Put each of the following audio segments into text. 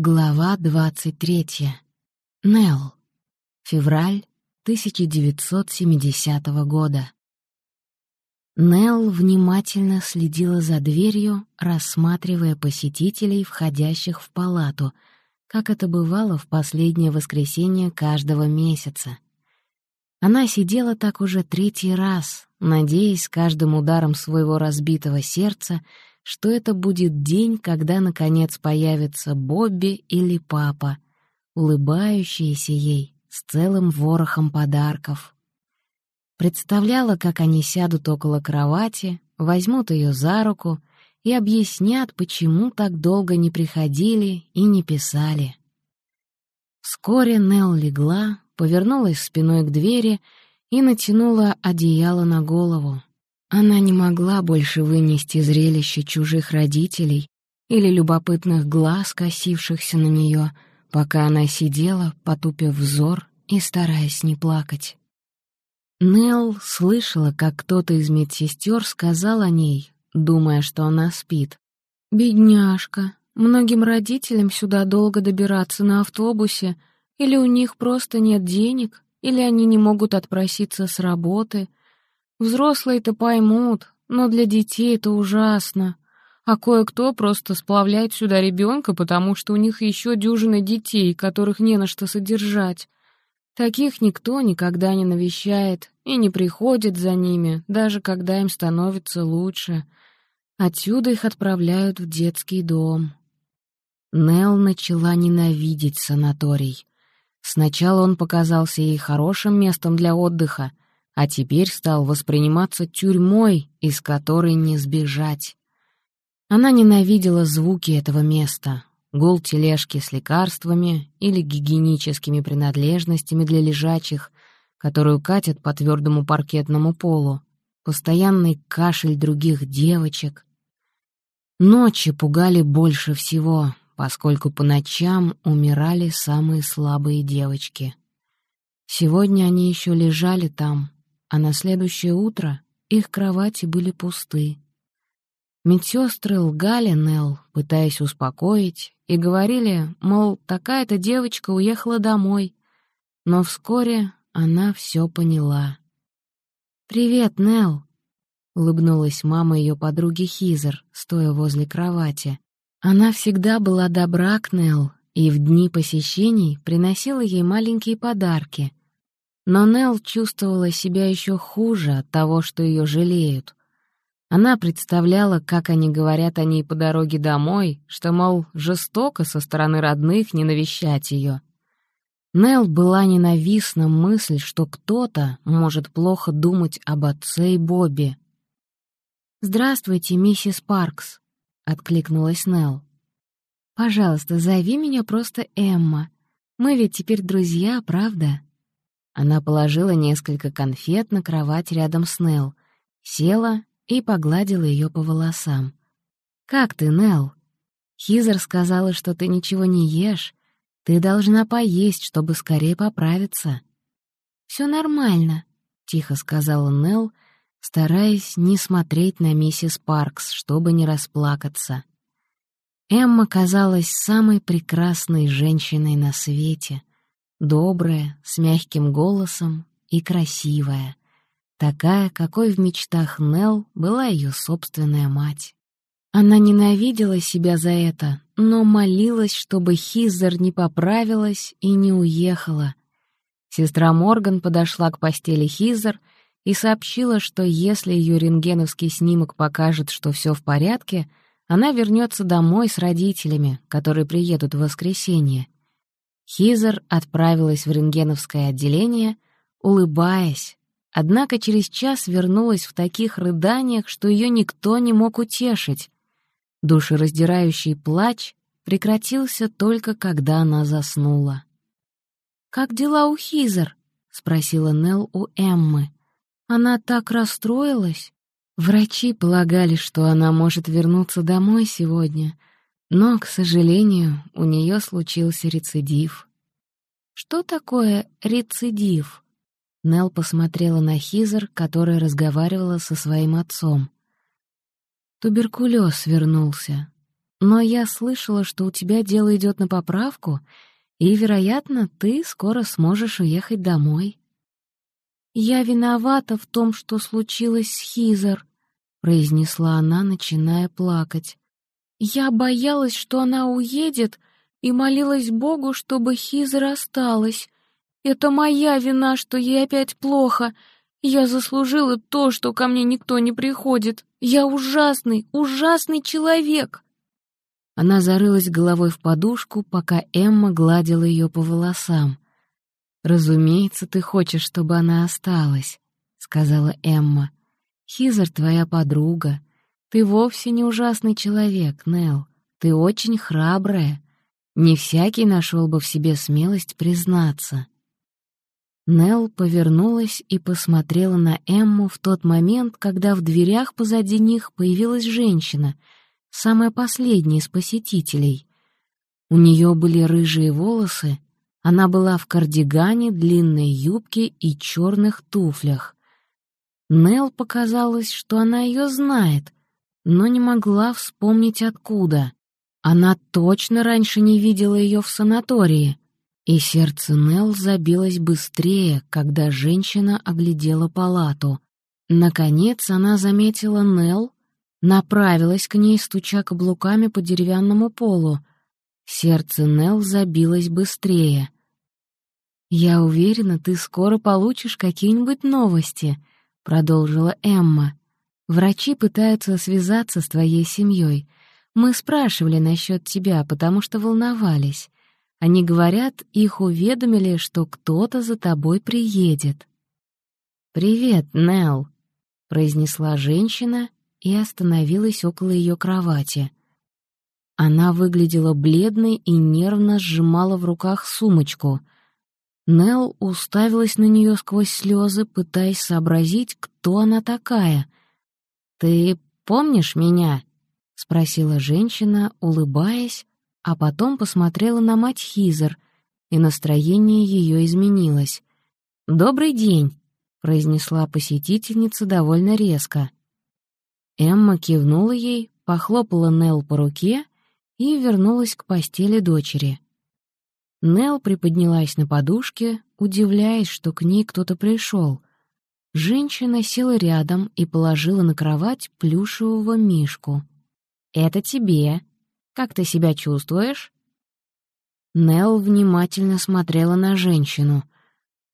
Глава 23. Нелл. Февраль 1970 года. Нелл внимательно следила за дверью, рассматривая посетителей, входящих в палату, как это бывало в последнее воскресенье каждого месяца. Она сидела так уже третий раз, надеясь каждым ударом своего разбитого сердца — что это будет день, когда, наконец, появится Бобби или папа, улыбающиеся ей с целым ворохом подарков. Представляла, как они сядут около кровати, возьмут ее за руку и объяснят, почему так долго не приходили и не писали. Вскоре Нелл легла, повернулась спиной к двери и натянула одеяло на голову. Она не могла больше вынести зрелище чужих родителей или любопытных глаз, косившихся на нее, пока она сидела, потупив взор и стараясь не плакать. Нелл слышала, как кто-то из медсестер сказал о ней, думая, что она спит. «Бедняжка, многим родителям сюда долго добираться на автобусе, или у них просто нет денег, или они не могут отпроситься с работы, Взрослые-то поймут, но для детей это ужасно. А кое-кто просто сплавляет сюда ребенка, потому что у них еще дюжина детей, которых не на что содержать. Таких никто никогда не навещает и не приходит за ними, даже когда им становится лучше. Отсюда их отправляют в детский дом. Нел начала ненавидеть санаторий. Сначала он показался ей хорошим местом для отдыха — а теперь стал восприниматься тюрьмой, из которой не сбежать. Она ненавидела звуки этого места, гул тележки с лекарствами или гигиеническими принадлежностями для лежачих, которую катят по твердому паркетному полу, постоянный кашель других девочек. Ночи пугали больше всего, поскольку по ночам умирали самые слабые девочки. Сегодня они еще лежали там, а на следующее утро их кровати были пусты. Медсестры лгали Нелл, пытаясь успокоить, и говорили, мол, такая-то девочка уехала домой. Но вскоре она все поняла. «Привет, Нелл!» — улыбнулась мама ее подруги Хизер, стоя возле кровати. Она всегда была добра к Нелл и в дни посещений приносила ей маленькие подарки, но Нелл чувствовала себя еще хуже от того, что ее жалеют. Она представляла, как они говорят о ней по дороге домой, что, мол, жестоко со стороны родных не навещать ее. Нелл была ненавистна мысль, что кто-то может плохо думать об отце и Бобби. «Здравствуйте, миссис Паркс», — откликнулась Нелл. «Пожалуйста, зови меня просто Эмма. Мы ведь теперь друзья, правда?» Она положила несколько конфет на кровать рядом с Нелл, села и погладила ее по волосам. «Как ты, Нелл? Хизер сказала, что ты ничего не ешь. Ты должна поесть, чтобы скорее поправиться». «Все нормально», — тихо сказала Нелл, стараясь не смотреть на миссис Паркс, чтобы не расплакаться. Эмма казалась самой прекрасной женщиной на свете — добрая, с мягким голосом и красивая, такая, какой в мечтах Нел была ее собственная мать. Она ненавидела себя за это, но молилась, чтобы Хизер не поправилась и не уехала. Сестра Морган подошла к постели Хизер и сообщила, что если ее рентгеновский снимок покажет, что все в порядке, она вернется домой с родителями, которые приедут в воскресенье, Хизер отправилась в рентгеновское отделение, улыбаясь, однако через час вернулась в таких рыданиях, что ее никто не мог утешить. Душераздирающий плач прекратился только когда она заснула. «Как дела у Хизер?» — спросила Нелл у Эммы. «Она так расстроилась?» Врачи полагали, что она может вернуться домой сегодня, но, к сожалению, у нее случился рецидив. Что такое рецидив? Нел посмотрела на Хизер, которая разговаривала со своим отцом. Туберкулез вернулся. но я слышала, что у тебя дело идет на поправку, и, вероятно, ты скоро сможешь уехать домой». «Я виновата в том, что случилось с Хизер», — произнесла она, начиная плакать. «Я боялась, что она уедет, и молилась Богу, чтобы Хизер осталась. Это моя вина, что ей опять плохо. Я заслужила то, что ко мне никто не приходит. Я ужасный, ужасный человек!» Она зарылась головой в подушку, пока Эмма гладила ее по волосам. «Разумеется, ты хочешь, чтобы она осталась», — сказала Эмма. «Хизер твоя подруга. Ты вовсе не ужасный человек, Нелл. Ты очень храбрая. Не всякий нашел бы в себе смелость признаться». Нелл повернулась и посмотрела на Эмму в тот момент, когда в дверях позади них появилась женщина — самая последняя из посетителей. У нее были рыжие волосы, она была в кардигане, длинной юбке и черных туфлях. Нел показалось, что она ее знает, но не могла вспомнить откуда. Она точно раньше не видела ее в санатории, и сердце Нел забилось быстрее, когда женщина оглядела палату. Наконец она заметила Нел направилась к ней, стуча каблуками по деревянному полу. Сердце Нел забилось быстрее. «Я уверена, ты скоро получишь какие-нибудь новости», — продолжила Эмма. «Врачи пытаются связаться с твоей семьей. Мы спрашивали насчет тебя, потому что волновались. Они говорят, их уведомили, что кто-то за тобой приедет». «Привет, Нелл», — произнесла женщина и остановилась около ее кровати. Она выглядела бледной и нервно сжимала в руках сумочку. Нелл уставилась на нее сквозь слезы, пытаясь сообразить, кто она такая. «Ты помнишь меня?» — спросила женщина, улыбаясь, а потом посмотрела на мать Хизер, и настроение ее изменилось. «Добрый день», — произнесла посетительница довольно резко. Эмма кивнула ей, похлопала Нел по руке и вернулась к постели дочери. Нел приподнялась на подушке, удивляясь, что к ней кто-то пришел. Женщина села рядом и положила на кровать плюшевого мишку. «Это тебе. Как ты себя чувствуешь?» Нел внимательно смотрела на женщину.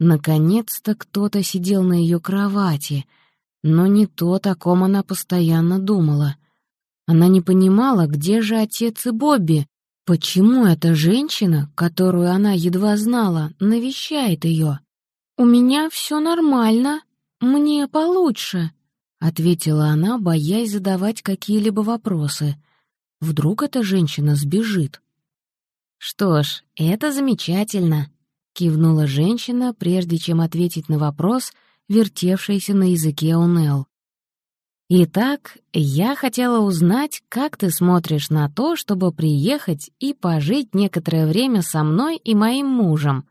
Наконец-то кто-то сидел на ее кровати — но не то, о ком она постоянно думала. Она не понимала, где же отец и Бобби, почему эта женщина, которую она едва знала, навещает ее. «У меня все нормально, мне получше», — ответила она, боясь задавать какие-либо вопросы. Вдруг эта женщина сбежит. «Что ж, это замечательно», — кивнула женщина, прежде чем ответить на вопрос — вертевшейся на языке у. «Итак, я хотела узнать, как ты смотришь на то, чтобы приехать и пожить некоторое время со мной и моим мужем.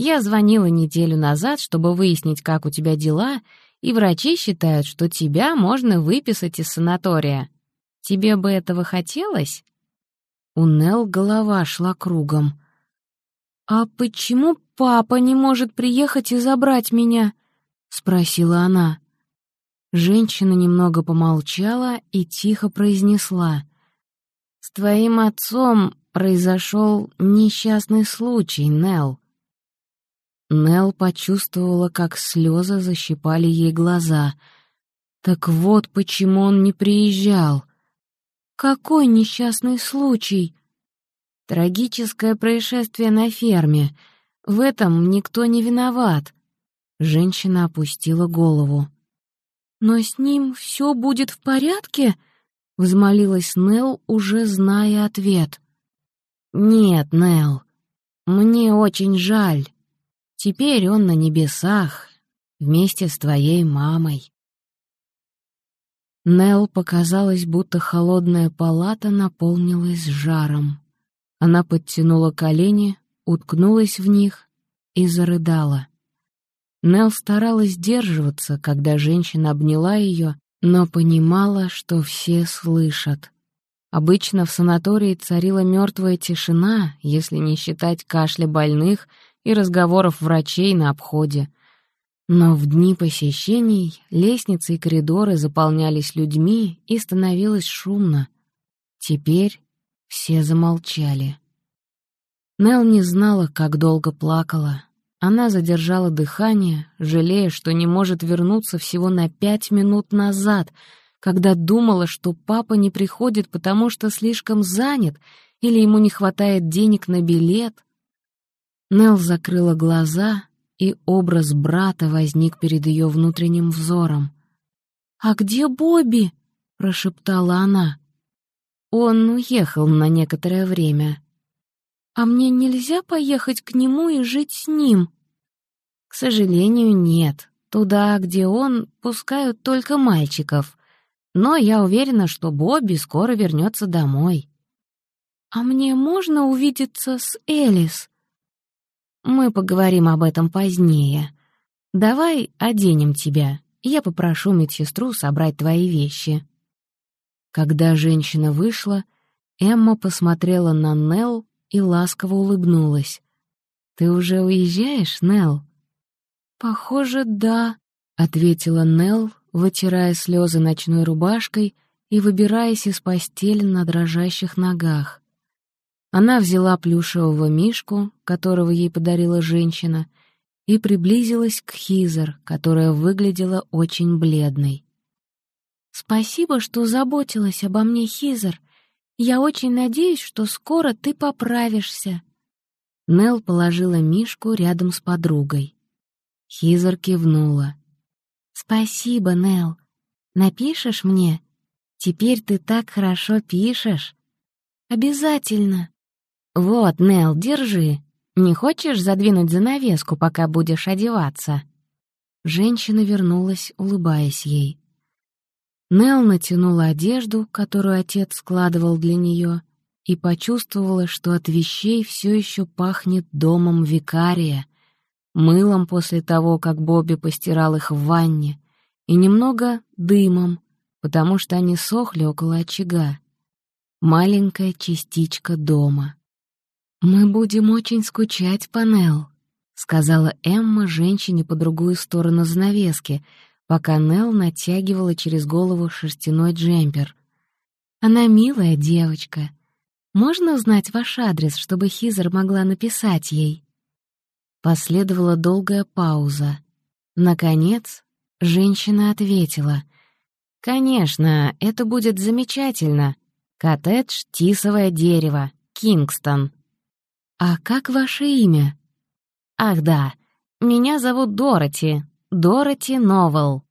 Я звонила неделю назад, чтобы выяснить, как у тебя дела, и врачи считают, что тебя можно выписать из санатория. Тебе бы этого хотелось?» У Нелл голова шла кругом. «А почему папа не может приехать и забрать меня?» — спросила она. Женщина немного помолчала и тихо произнесла. «С твоим отцом произошел несчастный случай, Нелл». Нелл почувствовала, как слезы защипали ей глаза. Так вот почему он не приезжал. «Какой несчастный случай?» «Трагическое происшествие на ферме. В этом никто не виноват. Женщина опустила голову. «Но с ним все будет в порядке?» — взмолилась Нелл, уже зная ответ. «Нет, Нелл, мне очень жаль. Теперь он на небесах, вместе с твоей мамой». Нелл показалось, будто холодная палата наполнилась жаром. Она подтянула колени, уткнулась в них и зарыдала. Нел старалась сдерживаться, когда женщина обняла ее, но понимала, что все слышат. Обычно в санатории царила мертвая тишина, если не считать кашля больных и разговоров врачей на обходе. Но в дни посещений лестницы и коридоры заполнялись людьми и становилось шумно. Теперь все замолчали. Нел не знала, как долго плакала. Она задержала дыхание, жалея, что не может вернуться всего на пять минут назад, когда думала, что папа не приходит, потому что слишком занят или ему не хватает денег на билет. Нел закрыла глаза, и образ брата возник перед ее внутренним взором. «А где Бобби?» — прошептала она. Он уехал на некоторое время. А мне нельзя поехать к нему и жить с ним? К сожалению, нет. Туда, где он, пускают только мальчиков. Но я уверена, что Бобби скоро вернется домой. А мне можно увидеться с Элис? Мы поговорим об этом позднее. Давай оденем тебя. Я попрошу медсестру собрать твои вещи. Когда женщина вышла, Эмма посмотрела на Нелл и ласково улыбнулась. «Ты уже уезжаешь, Нелл?» «Похоже, да», — ответила Нелл, вытирая слезы ночной рубашкой и выбираясь из постели на дрожащих ногах. Она взяла плюшевого мишку, которого ей подарила женщина, и приблизилась к Хизер, которая выглядела очень бледной. «Спасибо, что заботилась обо мне, Хизер. Я очень надеюсь, что скоро ты поправишься». Нел положила Мишку рядом с подругой. Хизер кивнула. «Спасибо, Нел. Напишешь мне? Теперь ты так хорошо пишешь». «Обязательно». «Вот, Нел, держи. Не хочешь задвинуть занавеску, пока будешь одеваться?» Женщина вернулась, улыбаясь ей. Нел натянула одежду, которую отец складывал для нее, и почувствовала, что от вещей все еще пахнет домом викария, мылом после того, как Бобби постирал их в ванне, и немного дымом, потому что они сохли около очага. Маленькая частичка дома. «Мы будем очень скучать по Нел», — сказала Эмма женщине по другую сторону занавески — пока Нел натягивала через голову шерстяной джемпер. «Она милая девочка. Можно узнать ваш адрес, чтобы Хизер могла написать ей?» Последовала долгая пауза. Наконец, женщина ответила. «Конечно, это будет замечательно. Коттедж «Тисовое дерево», Кингстон». «А как ваше имя?» «Ах да, меня зовут Дороти, Дороти Новелл.